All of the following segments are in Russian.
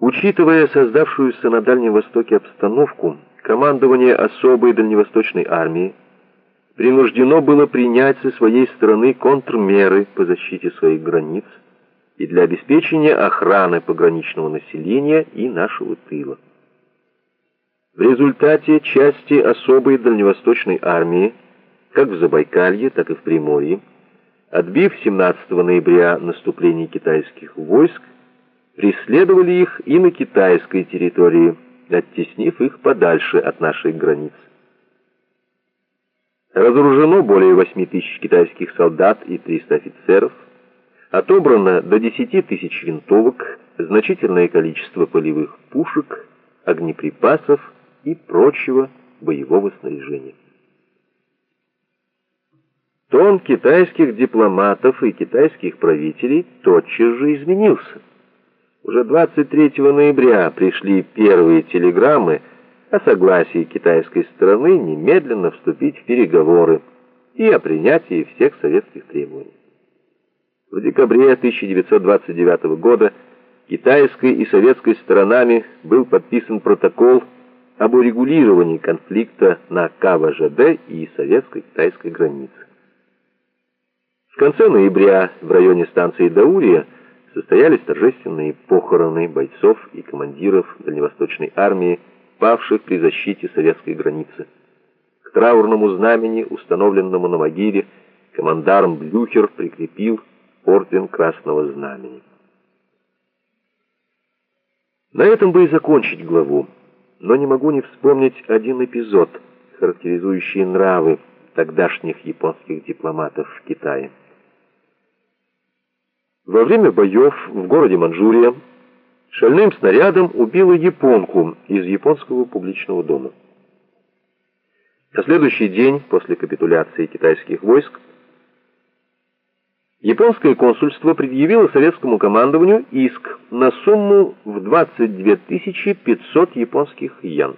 Учитывая создавшуюся на Дальнем Востоке обстановку, командование особой дальневосточной армии принуждено было принять со своей стороны контрмеры по защите своих границ и для обеспечения охраны пограничного населения и нашего тыла. В результате части особой дальневосточной армии, как в Забайкалье, так и в Приморье, отбив 17 ноября наступление китайских войск, преследовали их и на китайской территории, оттеснив их подальше от наших границ. Разоружено более 8 тысяч китайских солдат и 300 офицеров, отобрано до 10 тысяч винтовок, значительное количество полевых пушек, огнеприпасов и прочего боевого снаряжения. Тон китайских дипломатов и китайских правителей тотчас же изменился. Уже 23 ноября пришли первые телеграммы о согласии китайской стороны немедленно вступить в переговоры и о принятии всех советских требований. В декабре 1929 года китайской и советской сторонами был подписан протокол об урегулировании конфликта на КВЖД и советско-китайской границе. В конце ноября в районе станции Даурия состоялись торжественные похороны бойцов и командиров Дальневосточной армии, павших при защите советской границы. К траурному знамени, установленному на могиле, командарм Блюхер прикрепил орден Красного Знамени. На этом бы и закончить главу, но не могу не вспомнить один эпизод, характеризующий нравы тогдашних японских дипломатов в Китае. Во время боев в городе Манчжурия шальным снарядом убила японку из японского публичного дома. На следующий день после капитуляции китайских войск японское консульство предъявило советскому командованию иск на сумму в 22 500 японских йен.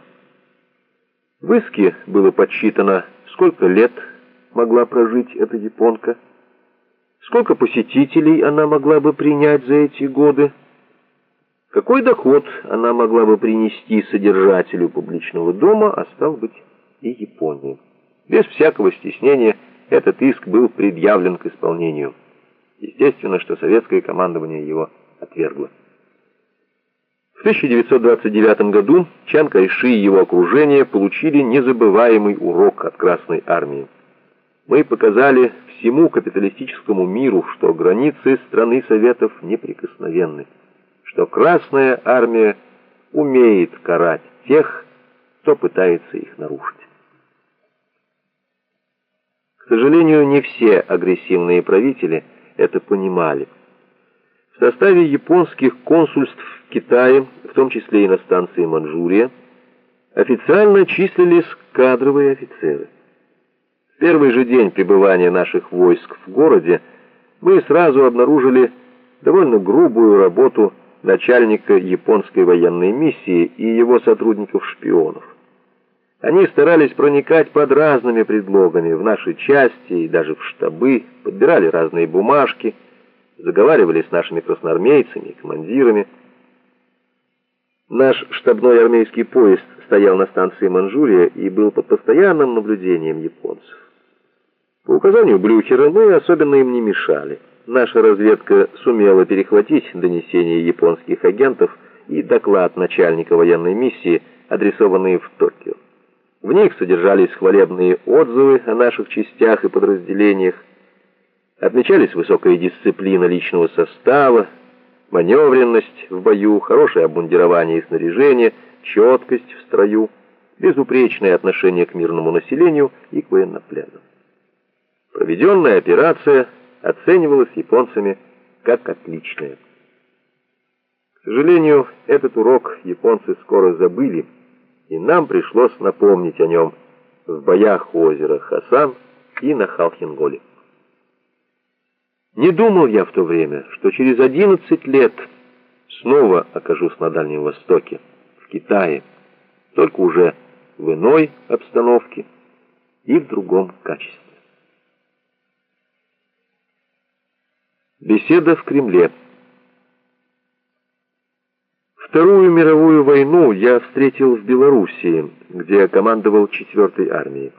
В иске было подсчитано, сколько лет могла прожить эта японка, Сколько посетителей она могла бы принять за эти годы? Какой доход она могла бы принести содержателю публичного дома, а стал быть и Японии? Без всякого стеснения этот иск был предъявлен к исполнению. Естественно, что советское командование его отвергло. В 1929 году Чан Кайши и его окружение получили незабываемый урок от Красной Армии. Мы показали всему капиталистическому миру, что границы страны Советов неприкосновенны, что Красная Армия умеет карать тех, кто пытается их нарушить. К сожалению, не все агрессивные правители это понимали. В составе японских консульств в Китае, в том числе и на станции Манчжурия, официально числились кадровые офицеры первый же день пребывания наших войск в городе мы сразу обнаружили довольно грубую работу начальника японской военной миссии и его сотрудников-шпионов. Они старались проникать под разными предлогами в наши части и даже в штабы, подбирали разные бумажки, заговаривали с нашими красноармейцами и командирами. Наш штабной армейский поезд стоял на станции Манчжурия и был под постоянным наблюдением японцев. По указанию Блюхера мы особенно им не мешали. Наша разведка сумела перехватить донесения японских агентов и доклад начальника военной миссии, адресованные в Токио. В них содержались хвалебные отзывы о наших частях и подразделениях, отмечались высокая дисциплина личного состава, маневренность в бою, хорошее обмундирование и снаряжение, четкость в строю, безупречное отношение к мирному населению и к военнопленным. Проведенная операция оценивалась японцами как отличная. К сожалению, этот урок японцы скоро забыли, и нам пришлось напомнить о нем в боях у озера Хасан и на Халхинголе. Не думал я в то время, что через 11 лет снова окажусь на Дальнем Востоке, в Китае, только уже в иной обстановке и в другом качестве. Беседа в Кремле. Вторую мировую войну я встретил в Белоруссии, где командовал 4-й армией.